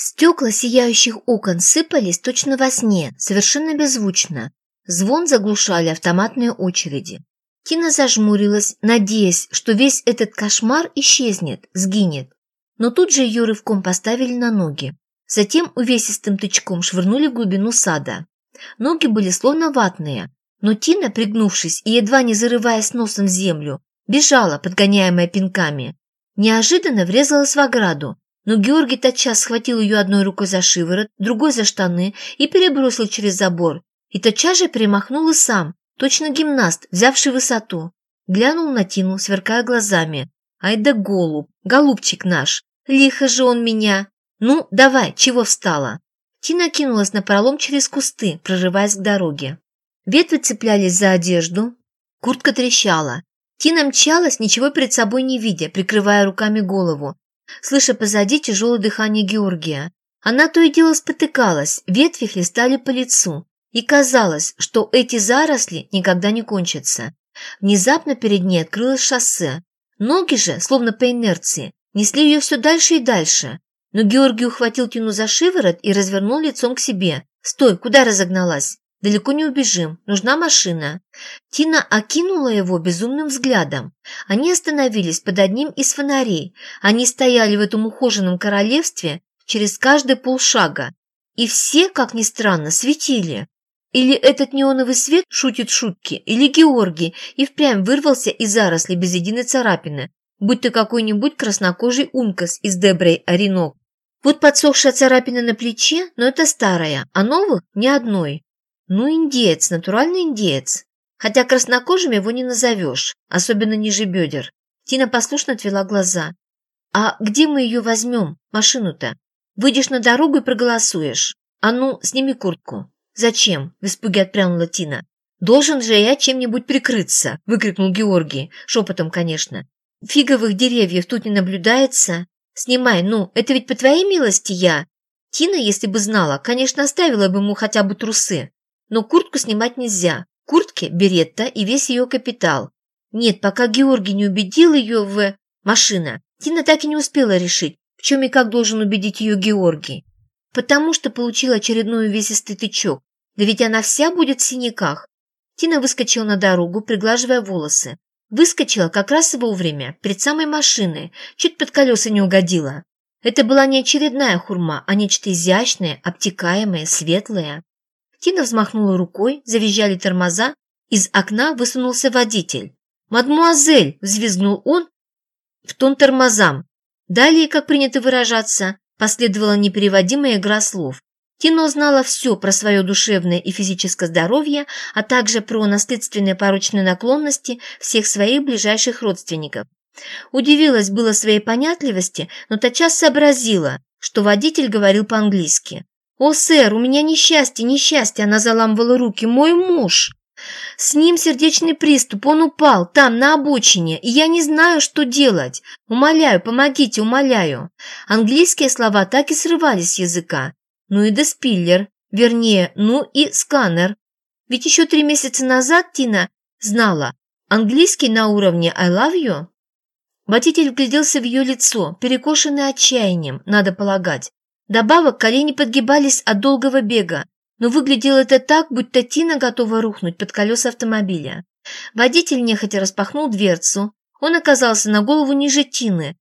Стекла сияющих окон сыпались точно во сне, совершенно беззвучно. Звон заглушали автоматные очереди. Тина зажмурилась, надеясь, что весь этот кошмар исчезнет, сгинет. Но тут же ее рывком поставили на ноги. Затем увесистым тычком швырнули в глубину сада. Ноги были словно ватные, но Тина, пригнувшись и едва не зарываясь носом в землю, бежала, подгоняемая пинками. Неожиданно врезалась в ограду, но Георгий тотчас схватил ее одной рукой за шиворот, другой за штаны и перебросил через забор. И тотчас же перемахнул и сам, точно гимнаст, взявший высоту. Глянул на Тину, сверкая глазами. «Ай да голубь, голубчик наш! Лихо же он меня! Ну, давай, чего встала?» Тина кинулась на пролом через кусты, прорываясь к дороге. Ветви цеплялись за одежду, куртка трещала. Тина мчалась, ничего перед собой не видя, прикрывая руками голову, слыша позади тяжелое дыхание Георгия. Она то и дело спотыкалась, ветви хлестали по лицу, и казалось, что эти заросли никогда не кончатся. Внезапно перед ней открылось шоссе. Ноги же, словно по инерции, несли ее все дальше и дальше. Но Георгий ухватил Тину за шиворот и развернул лицом к себе. «Стой, куда разогналась? Далеко не убежим, нужна машина». Тина окинула его безумным взглядом. Они остановились под одним из фонарей. Они стояли в этом ухоженном королевстве через каждый полшага. И все, как ни странно, светили. Или этот неоновый свет шутит шутки, или Георгий и впрямь вырвался из заросли без единой царапины, будь то какой-нибудь краснокожий ункас из Дебрей Оринок. Вот подсохшая царапина на плече, но это старая, а новых ни одной. Ну, индеец, натуральный индеец. Хотя краснокожим его не назовешь, особенно ниже бедер. Тина послушно отвела глаза. «А где мы ее возьмем, машину-то? Выйдешь на дорогу и проголосуешь. А ну, сними куртку». «Зачем?» – в испуге отпрянула Тина. «Должен же я чем-нибудь прикрыться!» – выкрикнул Георгий, шепотом, конечно. «Фиговых деревьев тут не наблюдается. Снимай, ну, это ведь по твоей милости я!» Тина, если бы знала, конечно, оставила бы ему хотя бы трусы. Но куртку снимать нельзя. Куртке – беретта и весь ее капитал. Нет, пока Георгий не убедил ее в... Машина. Тина так и не успела решить, в чем и как должен убедить ее Георгий. Потому что получил очередной увесистый тычок. Да ведь она вся будет в синяках. Тина выскочила на дорогу, приглаживая волосы. Выскочила как раз вовремя, перед самой машиной, чуть под колеса не угодила. Это была не очередная хурма, а нечто изящное, обтекаемое, светлое. Тина взмахнула рукой, завизжали тормоза, из окна высунулся водитель. «Мадмуазель!» – взвизгнул он в тон тормозам. Далее, как принято выражаться, последовала непереводимая игра слов. Тино знала все про свое душевное и физическое здоровье, а также про наследственные порочные наклонности всех своих ближайших родственников. Удивилась было своей понятливости, но тотчас сообразила, что водитель говорил по-английски. «О, сэр, у меня несчастье, несчастье!» Она заламывала руки. «Мой муж!» С ним сердечный приступ, он упал, там, на обочине, и я не знаю, что делать. Умоляю, помогите, умоляю. Английские слова так и срывались с языка ну и деспиллер, вернее, ну и сканер. Ведь еще три месяца назад Тина знала английский на уровне «I love you». Водитель вгляделся в ее лицо, перекошенное отчаянием, надо полагать. Добавок колени подгибались от долгого бега, но выглядело это так, будто Тина готова рухнуть под колеса автомобиля. Водитель нехотя распахнул дверцу. Он оказался на голову ниже Тины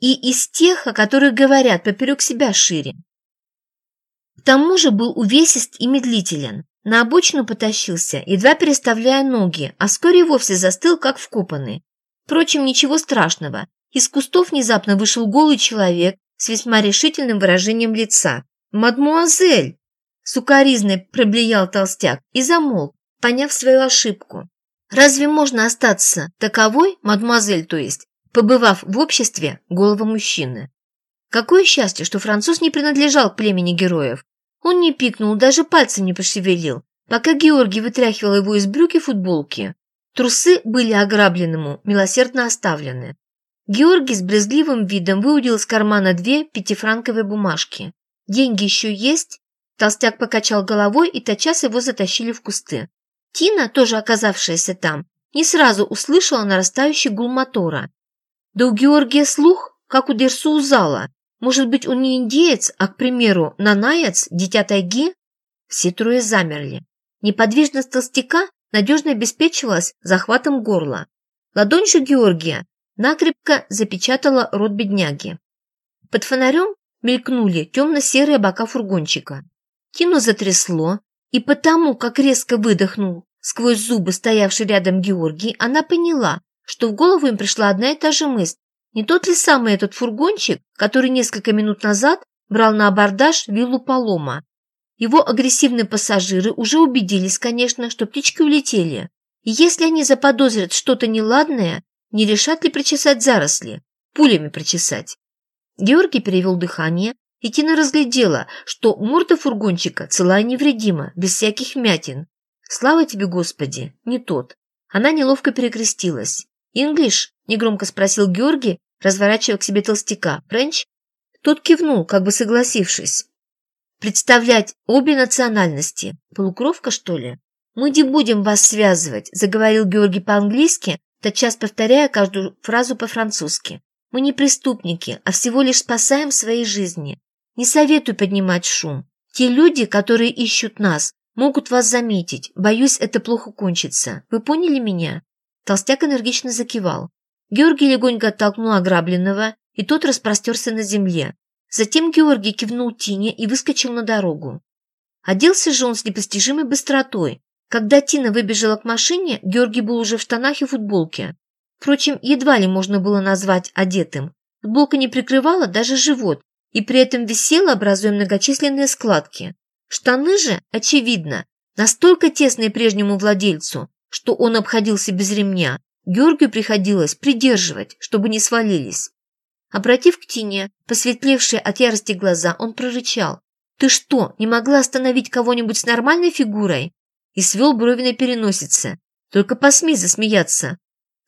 и из тех, о которых говорят, поперек себя шире тому же был увесист и медлителен. На обочину потащился, едва переставляя ноги, а вскоре вовсе застыл, как вкопанный. Впрочем, ничего страшного. Из кустов внезапно вышел голый человек с весьма решительным выражением лица. «Мадмуазель!» Сукаризной проблеял толстяк и замолк, поняв свою ошибку. Разве можно остаться таковой, мадемуазель, то есть, побывав в обществе голого мужчины? Какое счастье, что француз не принадлежал к племени героев, он не пикнул, даже пальцем не пошевелил, пока Георгий вытряхивал его из брюки футболки. Трусы были ограбленному, милосердно оставлены. Георгий с брезгливым видом выудил из кармана две пятифранковые бумажки. «Деньги еще есть?» Толстяк покачал головой, и тотчас его затащили в кусты. Тина, тоже оказавшаяся там, не сразу услышала нарастающий гул мотора. Да у Георгия слух, как у Дерсу зала. Может быть, он не индеец, а, к примеру, нанаяц, дитя тайги? Все трое замерли. Неподвижность толстяка надежно обеспечивалась захватом горла. Ладонь же Георгия накрепко запечатала рот бедняги. Под фонарем мелькнули темно-серые бока фургончика. Тину затрясло, и потому, как резко выдохнул сквозь зубы стоявший рядом Георгий, она поняла, что в голову им пришла одна и та же мысль. Не тот ли самый этот фургончик, который несколько минут назад брал на абордаж виллу Палома? Его агрессивные пассажиры уже убедились, конечно, что птички улетели. И если они заподозрят что-то неладное, не решат ли причесать заросли, пулями причесать. Георгий перевел дыхание, и Тина разглядела, что морда фургончика цела и невредима, без всяких мятин. Слава тебе, Господи, не тот. Она неловко перекрестилась. «Инглиш?» – негромко спросил Георгий, разворачивая к себе толстяка. «Френч?» Тот кивнул, как бы согласившись. «Представлять обе национальности. Полукровка, что ли?» «Мы не будем вас связывать», – заговорил Георгий по-английски, тотчас повторяя каждую фразу по-французски. «Мы не преступники, а всего лишь спасаем свои жизни. Не советую поднимать шум. Те люди, которые ищут нас, могут вас заметить. Боюсь, это плохо кончится. Вы поняли меня?» Толстяк энергично закивал. Георгий легонько оттолкнул ограбленного, и тот распростерся на земле. Затем Георгий кивнул Тине и выскочил на дорогу. Оделся же он с непостижимой быстротой. Когда Тина выбежала к машине, Георгий был уже в штанах и футболке. Впрочем, едва ли можно было назвать одетым. Футболка не прикрывала даже живот, и при этом висела, образуя многочисленные складки. Штаны же, очевидно, настолько тесные прежнему владельцу, что он обходился без ремня, Георгию приходилось придерживать, чтобы не свалились. Обратив к Тине посветлевшие от ярости глаза, он прорычал. «Ты что, не могла остановить кого-нибудь с нормальной фигурой?» И свел брови на переносице. «Только посмей засмеяться!»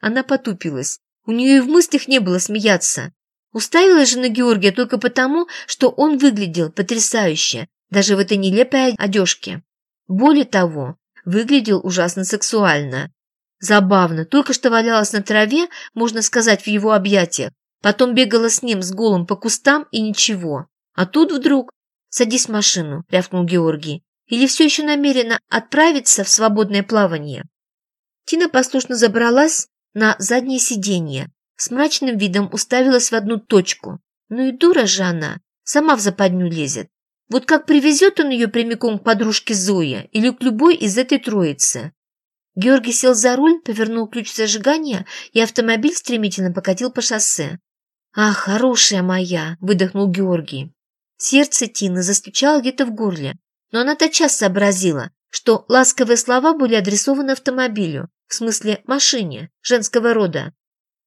Она потупилась. У нее и в мыслях не было смеяться. Уставилась же на Георгия только потому, что он выглядел потрясающе, даже в этой нелепой одежке. Более того, выглядел ужасно сексуально. Забавно, только что валялась на траве, можно сказать, в его объятиях, потом бегала с ним с голым по кустам и ничего. А тут вдруг... «Садись в машину», — рявкнул Георгий. «Или все еще намерена отправиться в свободное плавание?» Тина послушно забралась на заднее сиденье, с мрачным видом уставилась в одну точку. Ну и дура же она, сама в западню лезет. Вот как привезет он ее прямиком к подружке Зоя или к любой из этой троицы. Георгий сел за руль, повернул ключ зажигания, и автомобиль стремительно покатил по шоссе. «Ах, хорошая моя!» – выдохнул Георгий. Сердце Тины застучало где-то в горле, но она тотчас сообразила, что ласковые слова были адресованы автомобилю, в смысле машине, женского рода.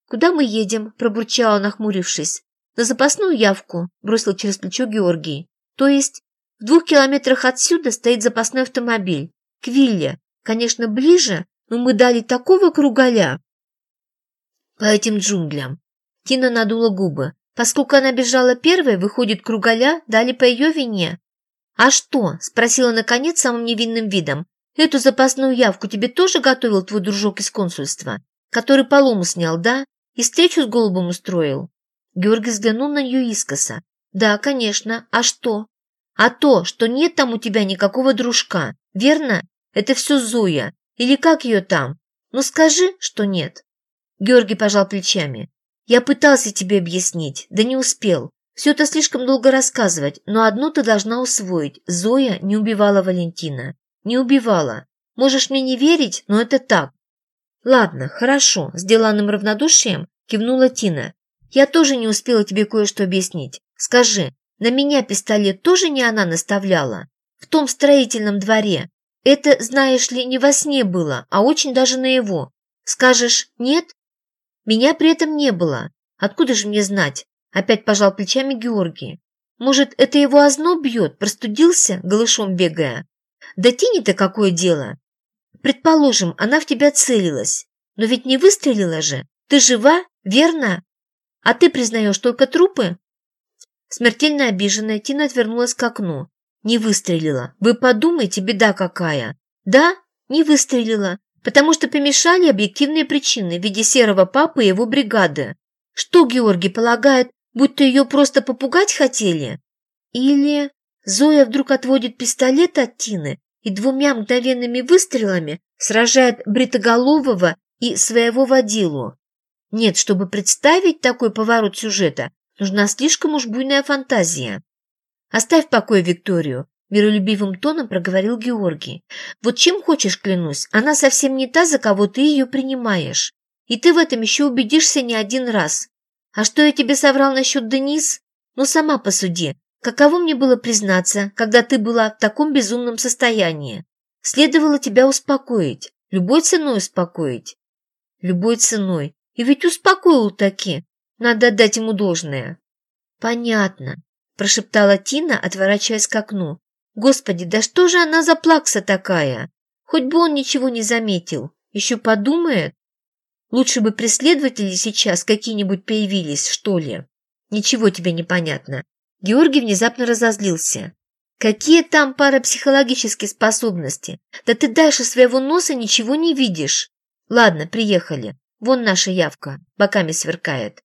«Куда мы едем?» – пробурчала, нахмурившись. «На запасную явку», – бросил через плечо Георгий. То есть в двух километрах отсюда стоит запасной автомобиль. К вилле. Конечно, ближе, но мы дали такого кругаля. По этим джунглям. Тина надула губы. Поскольку она бежала первой, выходит, кругаля дали по ее вине. «А что?» – спросила наконец самым невинным видом. «Эту запасную явку тебе тоже готовил твой дружок из консульства, который полому снял, да? И встречу с голубом устроил?» Георгий взглянул на нее искоса. «Да, конечно. А что?» «А то, что нет там у тебя никакого дружка, верно? Это все Зоя. Или как ее там? Ну скажи, что нет». Георгий пожал плечами. «Я пытался тебе объяснить, да не успел. Все это слишком долго рассказывать, но одно ты должна усвоить. Зоя не убивала Валентина. Не убивала. Можешь мне не верить, но это так». «Ладно, хорошо», – с деланным равнодушием кивнула Тина. «Я тоже не успела тебе кое-что объяснить. Скажи, на меня пистолет тоже не она наставляла? В том строительном дворе. Это, знаешь ли, не во сне было, а очень даже на его. Скажешь, нет? Меня при этом не было. Откуда же мне знать? Опять пожал плечами Георгий. Может, это его озноб бьет, простудился, голышом бегая? Да тени-то какое дело? Предположим, она в тебя целилась. Но ведь не выстрелила же. Ты жива, верно? А ты признаешь только трупы? Смертельно обиженная Тина отвернулась к окну. Не выстрелила. Вы подумайте, беда какая. Да, не выстрелила, потому что помешали объективные причины в виде серого папы и его бригады. Что Георгий полагает, Будто ее просто попугать хотели? Или Зоя вдруг отводит пистолет от Тины и двумя мгновенными выстрелами сражает бритоголового и своего водилу? Нет, чтобы представить такой поворот сюжета, нужна слишком уж буйная фантазия. «Оставь в покое Викторию», – миролюбивым тоном проговорил Георгий. «Вот чем хочешь, клянусь, она совсем не та, за кого ты ее принимаешь. И ты в этом еще убедишься не один раз. А что я тебе соврал насчет Денис? Ну, сама посуди. Каково мне было признаться, когда ты была в таком безумном состоянии? Следовало тебя успокоить, любой ценой успокоить. Любой ценой. И ведь успокоил таки. Надо отдать ему должное. Понятно, прошептала Тина, отворачиваясь к окну. Господи, да что же она за плакса такая? Хоть бы он ничего не заметил. Еще подумает. Лучше бы преследователи сейчас какие-нибудь появились, что ли. Ничего тебе не понятно. Георгий внезапно разозлился. Какие там парапсихологические способности? Да ты дальше своего носа ничего не видишь. Ладно, приехали. Вон наша явка, боками сверкает.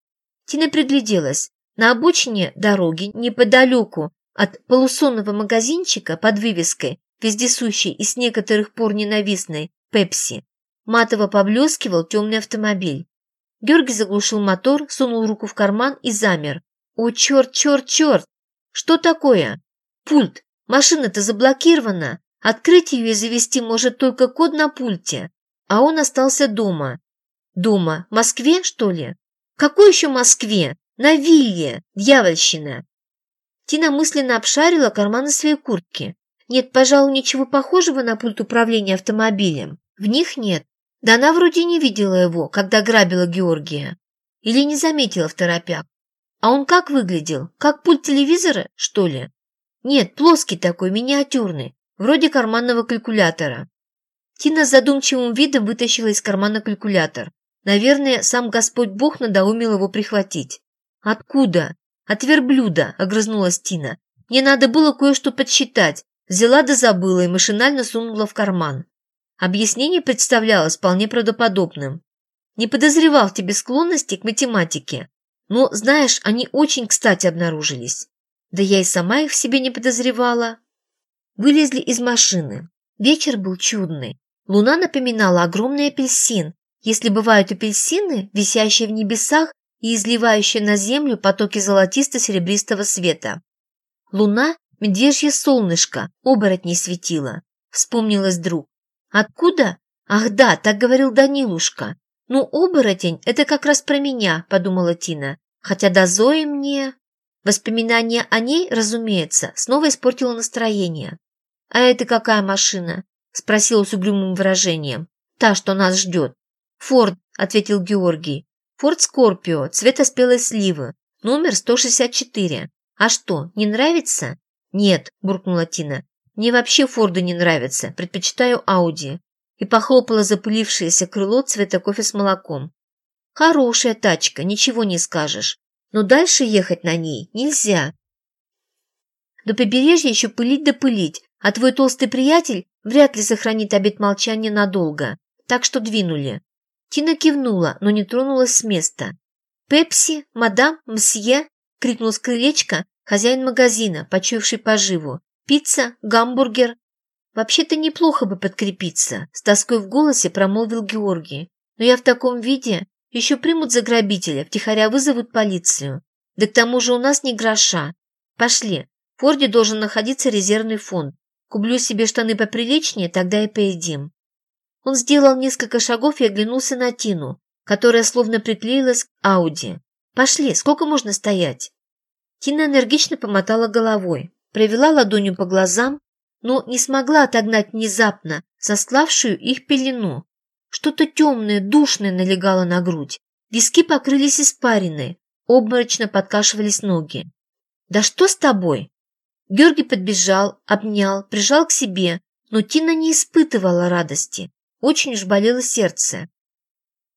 Тина пригляделась. На обочине дороги, неподалеку от полусонного магазинчика под вывеской, вездесущей и с некоторых пор ненавистной, Пепси, матово поблескивал темный автомобиль. Георгий заглушил мотор, сунул руку в карман и замер. «О, черт, черт, черт! Что такое? Пульт! Машина-то заблокирована! Открыть ее и завести может только код на пульте. А он остался дома. Дома? В Москве, что ли? Какой еще Москве? На вилле, дьявольщина. Тина мысленно обшарила карманы своей куртки. Нет, пожалуй, ничего похожего на пульт управления автомобилем. В них нет. Да она вроде не видела его, когда грабила Георгия. Или не заметила в торопях. А он как выглядел? Как пульт телевизора, что ли? Нет, плоский такой, миниатюрный, вроде карманного калькулятора. Тина с задумчивым видом вытащила из кармана калькулятор. Наверное, сам Господь Бог надоумил его прихватить. «Откуда?» «От верблюда», — огрызнулась Тина. «Мне надо было кое-что подсчитать. Взяла да забыла и машинально сунула в карман». Объяснение представлялось вполне правдоподобным. «Не подозревал в тебе склонности к математике. Но, знаешь, они очень кстати обнаружились. Да я и сама их в себе не подозревала». Вылезли из машины. Вечер был чудный. Луна напоминала огромный апельсин, если бывают апельсины, висящие в небесах и изливающие на землю потоки золотисто-серебристого света. Луна – медвежье солнышко, оборотней светила. Вспомнилась друг. Откуда? Ах да, так говорил Данилушка. Ну, оборотень – это как раз про меня, подумала Тина. Хотя до Зои мне... Воспоминание о ней, разумеется, снова испортило настроение. «А это какая машина?» – спросила с угрюмым выражением. «Та, что нас ждет». «Форд», — ответил Георгий. «Форд Скорпио, цвета спелой сливы, номер 164. А что, не нравится?» «Нет», — буркнула Тина. «Мне вообще Форды не нравятся, предпочитаю Ауди». И похлопала запылившееся крыло цвета кофе с молоком. «Хорошая тачка, ничего не скажешь. Но дальше ехать на ней нельзя. До побережья еще пылить да пылить, а твой толстый приятель вряд ли сохранит обет молчания надолго. Так что двинули. Тина кивнула, но не тронулась с места. «Пепси, мадам, мсье!» – крикнул с крылечка хозяин магазина, почуявший поживу. «Пицца, гамбургер!» «Вообще-то неплохо бы подкрепиться», – с тоской в голосе промолвил Георгий. «Но я в таком виде. Еще примут за грабителя, втихаря вызовут полицию. Да к тому же у нас не гроша. Пошли. В Форде должен находиться резервный фонд. Куплю себе штаны поприличнее, тогда и поедим». Он сделал несколько шагов и оглянулся на Тину, которая словно приклеилась к Ауди. «Пошли, сколько можно стоять?» Тина энергично помотала головой, провела ладонью по глазам, но не смогла отогнать внезапно сосклавшую их пелену. Что-то темное, душное налегало на грудь. Виски покрылись испариной, обморочно подкашивались ноги. «Да что с тобой?» Георгий подбежал, обнял, прижал к себе, но Тина не испытывала радости. Очень уж болело сердце.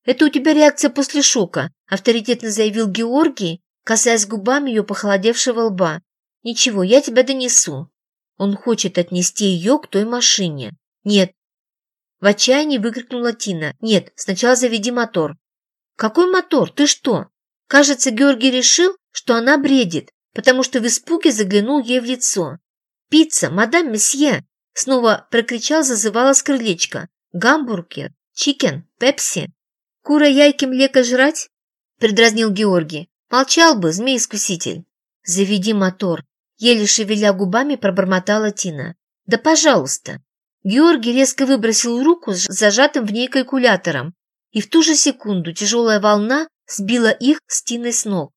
«Это у тебя реакция после шока», – авторитетно заявил Георгий, касаясь губами ее похолодевшего лба. «Ничего, я тебя донесу». Он хочет отнести ее к той машине. «Нет». В отчаянии выкрикнула Тина. «Нет, сначала заведи мотор». «Какой мотор? Ты что?» Кажется, Георгий решил, что она бредит, потому что в испуге заглянул ей в лицо. «Пицца, мадам месье!» Снова прокричал, зазывала с крылечка. «Гамбургер, чикен, пепси. Кура яйки млека жрать?» Предразнил Георгий. «Молчал бы, змей-искуситель». «Заведи мотор», еле шевеля губами пробормотала Тина. «Да пожалуйста». Георгий резко выбросил руку с зажатым в ней калькулятором, и в ту же секунду тяжелая волна сбила их с Тиной с ног.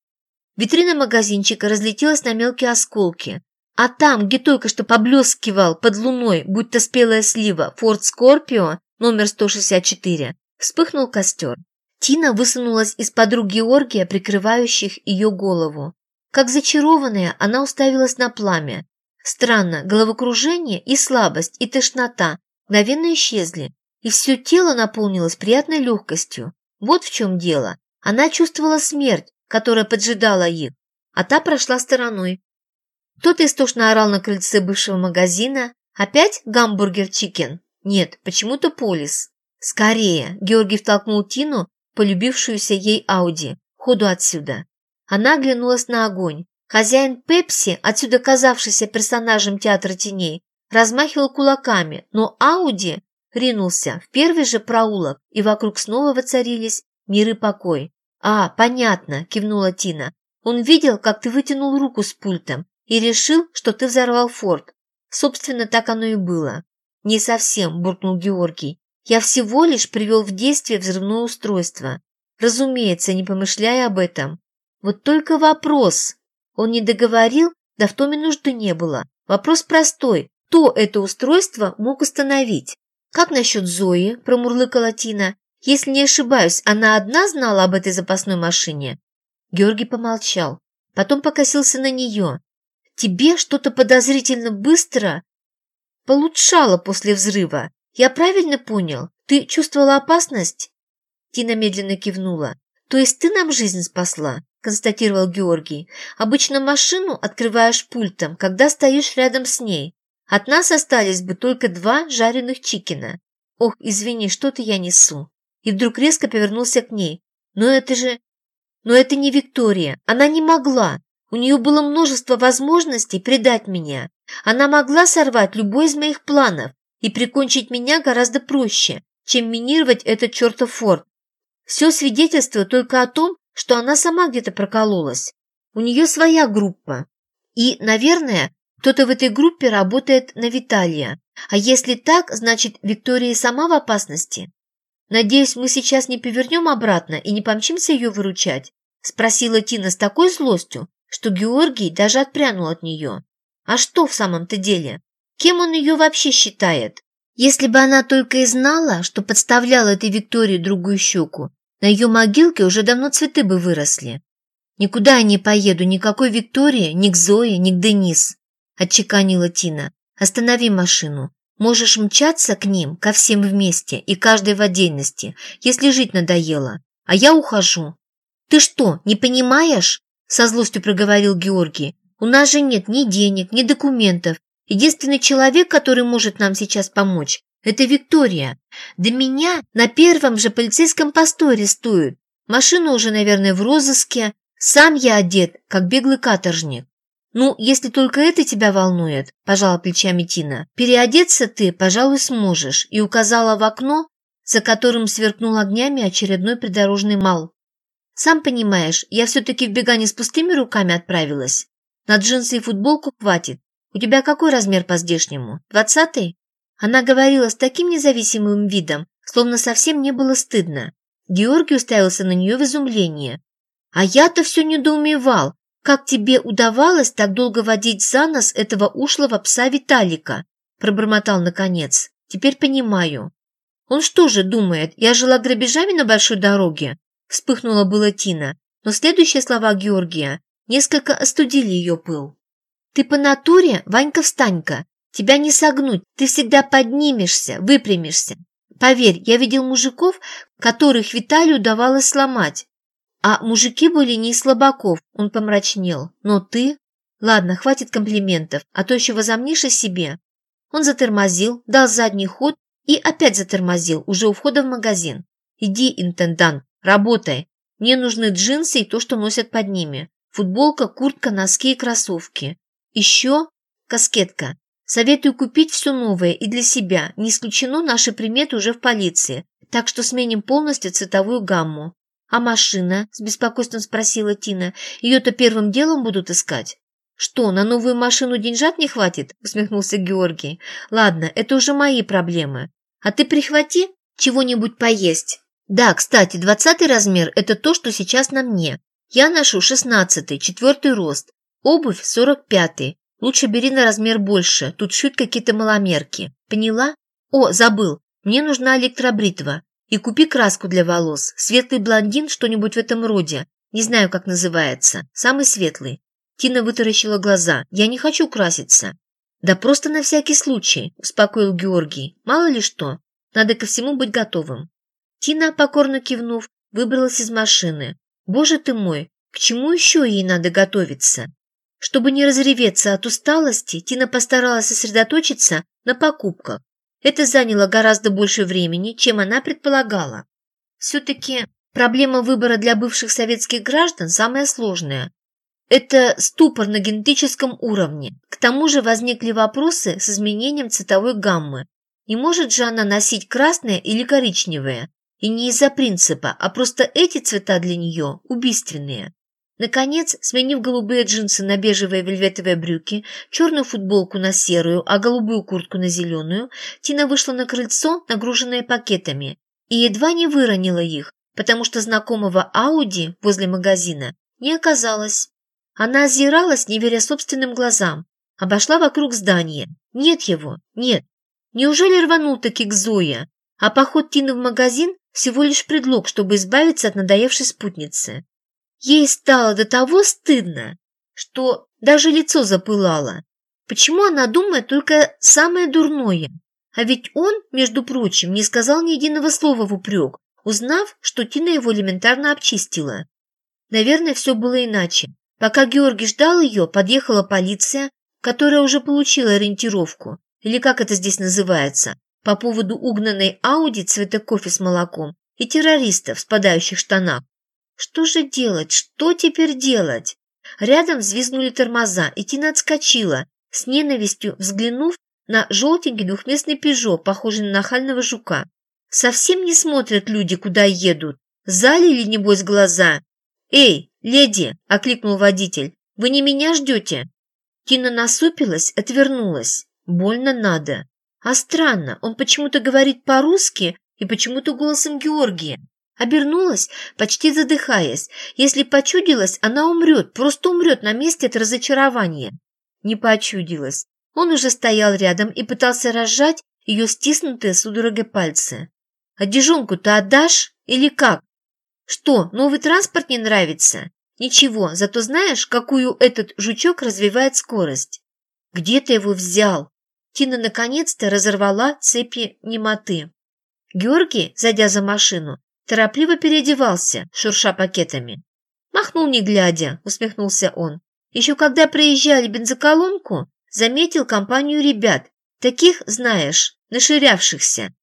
Витрина магазинчика разлетелась на мелкие осколки, а там, где только что поблескивал под луной, будто спелая слива, Форд Скорпио номер 164, вспыхнул костер. Тина высунулась из-под рук Георгия, прикрывающих ее голову. Как зачарованная, она уставилась на пламя. Странно, головокружение и слабость, и тошнота мгновенно исчезли, и все тело наполнилось приятной легкостью. Вот в чем дело. Она чувствовала смерть, которая поджидала их, а та прошла стороной. Кто-то истошно орал на крыльце бывшего магазина. Опять hamburger chicken? Нет, почему-то police. Скорее, Георгий втолкнул Тину в полюбившуюся ей Ауди. Ходу отсюда. Она оглянулась на огонь. Хозяин Пепси, отсюда казавшийся персонажем театра теней, размахивал кулаками, но Ауди ринулся в первый же проулок, и вокруг снова воцарились мир и покой. «А, понятно», – кивнула Тина. «Он видел, как ты вытянул руку с пультом и решил, что ты взорвал форт. Собственно, так оно и было». «Не совсем», – буркнул Георгий. «Я всего лишь привел в действие взрывное устройство. Разумеется, не помышляя об этом. Вот только вопрос. Он не договорил, да в том и нужды не было. Вопрос простой. Кто это устройство мог установить? «Как насчет Зои?» – промурлыкала Тина. «Если не ошибаюсь, она одна знала об этой запасной машине?» Георгий помолчал, потом покосился на нее. «Тебе что-то подозрительно быстро получало после взрыва. Я правильно понял? Ты чувствовала опасность?» Тина медленно кивнула. «То есть ты нам жизнь спасла?» Констатировал Георгий. «Обычно машину открываешь пультом, когда стоишь рядом с ней. От нас остались бы только два жареных чикена. Ох, извини, что-то я несу. И вдруг резко повернулся к ней. Но это же... Но это не Виктория. Она не могла. У нее было множество возможностей предать меня. Она могла сорвать любой из моих планов и прикончить меня гораздо проще, чем минировать этот чертов форт. Все свидетельство только о том, что она сама где-то прокололась. У нее своя группа. И, наверное, кто-то в этой группе работает на Виталия. А если так, значит, Виктория сама в опасности? Надеюсь, мы сейчас не повернем обратно и не помчимся ее выручать?» Спросила Тина с такой злостью, что Георгий даже отпрянул от нее. «А что в самом-то деле? Кем он ее вообще считает? Если бы она только и знала, что подставляла этой Виктории другую щеку, на ее могилке уже давно цветы бы выросли. Никуда я не поеду, никакой Виктории, ни к Зое, ни к Денис. – отчеканила Тина. «Останови машину. Можешь мчаться к ним, ко всем вместе и каждой в отдельности, если жить надоело. А я ухожу». «Ты что, не понимаешь?» – со злостью проговорил Георгий. «У нас же нет ни денег, ни документов. Единственный человек, который может нам сейчас помочь, это Виктория. До меня на первом же полицейском посту арестуют. Машина уже, наверное, в розыске. Сам я одет, как беглый каторжник. «Ну, если только это тебя волнует», – пожала плечами Тина, – «переодеться ты, пожалуй, сможешь», и указала в окно, за которым сверкнул огнями очередной придорожный мал. «Сам понимаешь, я все-таки в бега не с пустыми руками отправилась. На джинсы и футболку хватит. У тебя какой размер по-здешнему? Двадцатый?» Она говорила с таким независимым видом, словно совсем не было стыдно. Георгий уставился на нее в изумлении. «А я-то все недоумевал, «Как тебе удавалось так долго водить за нос этого ушлого пса Виталика?» пробормотал наконец. «Теперь понимаю». «Он что же думает, я жила грабежами на большой дороге?» вспыхнула была Тина, но следующие слова Георгия несколько остудили ее пыл. «Ты по натуре, Ванька-встанька, тебя не согнуть, ты всегда поднимешься, выпрямишься. Поверь, я видел мужиков, которых Виталию удавалось сломать, а мужики были не из слабаков, он помрачнел. Но ты... Ладно, хватит комплиментов, а то еще возомнишь о себе. Он затормозил, дал задний ход и опять затормозил, уже у входа в магазин. Иди, интендант, работай. Мне нужны джинсы и то, что носят под ними. Футболка, куртка, носки и кроссовки. Еще каскетка. Советую купить все новое и для себя. Не исключено, наши приметы уже в полиции. Так что сменим полностью цветовую гамму. «А машина?» – с беспокойством спросила Тина. «Ее-то первым делом будут искать?» «Что, на новую машину деньжат не хватит?» – усмехнулся Георгий. «Ладно, это уже мои проблемы. А ты прихвати чего-нибудь поесть». «Да, кстати, двадцатый размер – это то, что сейчас на мне. Я ношу шестнадцатый, четвертый рост. Обувь сорок пятый. Лучше бери на размер больше, тут шьют какие-то маломерки. Поняла? О, забыл, мне нужна электробритва. И купи краску для волос. Светлый блондин, что-нибудь в этом роде. Не знаю, как называется. Самый светлый. Тина вытаращила глаза. Я не хочу краситься. Да просто на всякий случай, успокоил Георгий. Мало ли что. Надо ко всему быть готовым. Тина, покорно кивнув, выбралась из машины. Боже ты мой, к чему еще ей надо готовиться? Чтобы не разреветься от усталости, Тина постаралась сосредоточиться на покупках. Это заняло гораздо больше времени, чем она предполагала. Все-таки проблема выбора для бывших советских граждан самая сложная. Это ступор на генетическом уровне. К тому же возникли вопросы с изменением цветовой гаммы. Не может же она носить красное или коричневое? И не из-за принципа, а просто эти цвета для нее убийственные. Наконец, сменив голубые джинсы на бежевые вельветовые брюки, черную футболку на серую, а голубую куртку на зеленую, Тина вышла на крыльцо, нагруженное пакетами, и едва не выронила их, потому что знакомого Ауди возле магазина не оказалось. Она озиралась, не веря собственным глазам, обошла вокруг здания. Нет его, нет. Неужели рванул таки к Зое, а поход Тины в магазин всего лишь предлог, чтобы избавиться от надоевшей спутницы? Ей стало до того стыдно, что даже лицо запылало. Почему она думает только самое дурное? А ведь он, между прочим, не сказал ни единого слова в упрек, узнав, что Тина его элементарно обчистила. Наверное, все было иначе. Пока Георгий ждал ее, подъехала полиция, которая уже получила ориентировку, или как это здесь называется, по поводу угнанной Ауди цвета кофе с молоком и террористов в спадающих штанах. Что же делать? Что теперь делать? Рядом взвизгнули тормоза, и Тина отскочила, с ненавистью взглянув на желтенький двухместный пежо, похожий на нахального жука. Совсем не смотрят люди, куда едут. Залили, небось, глаза. «Эй, леди!» – окликнул водитель. «Вы не меня ждете?» Тина насупилась, отвернулась. Больно надо. А странно, он почему-то говорит по-русски и почему-то голосом Георгия. Обернулась, почти задыхаясь. Если почудилась, она умрет, просто умрет на месте от разочарования. Не почудилась. Он уже стоял рядом и пытался разжать ее стиснутые судорогой пальцы. «А дежонку-то отдашь? Или как? Что, новый транспорт не нравится? Ничего, зато знаешь, какую этот жучок развивает скорость? Где ты его взял?» Тина наконец-то разорвала цепи немоты. Георгий, зайдя за машину, торопливо переодевался, шурша пакетами. Махнул не глядя, усмехнулся он. Еще когда проезжали бензоколонку, заметил компанию ребят, таких, знаешь, наширявшихся.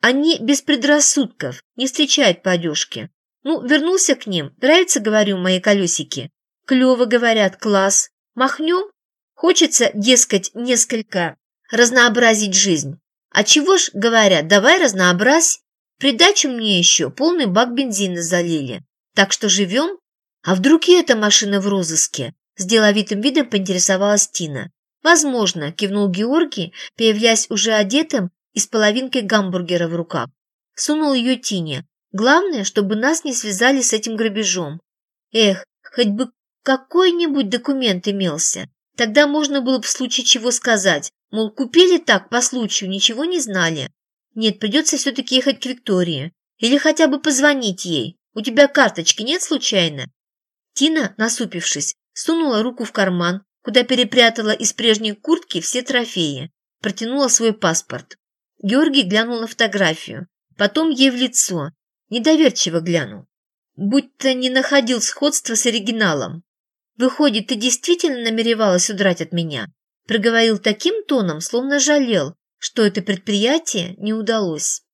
Они без предрассудков, не встречают по одежке. Ну, вернулся к ним, нравится, говорю, мои колесики. Клево, говорят, класс. Махнем? Хочется, дескать, несколько разнообразить жизнь. А чего ж, говорят, давай разнообразь. Придачу мне еще полный бак бензина залили. Так что живем? А вдруг и эта машина в розыске? С деловитым видом поинтересовалась Тина. Возможно, кивнул Георгий, появляясь уже одетым и с половинкой гамбургера в руках. Сунул ее Тине. Главное, чтобы нас не связали с этим грабежом. Эх, хоть бы какой-нибудь документ имелся. Тогда можно было бы в случае чего сказать, мол, купили так по случаю, ничего не знали. Нет, придется все-таки ехать к Виктории. Или хотя бы позвонить ей. У тебя карточки нет случайно?» Тина, насупившись, сунула руку в карман, куда перепрятала из прежней куртки все трофеи. Протянула свой паспорт. Георгий глянул на фотографию. Потом ей в лицо. Недоверчиво глянул. Будто не находил сходства с оригиналом. «Выходит, ты действительно намеревалась удрать от меня?» Проговорил таким тоном, словно жалел, что это предприятие не удалось.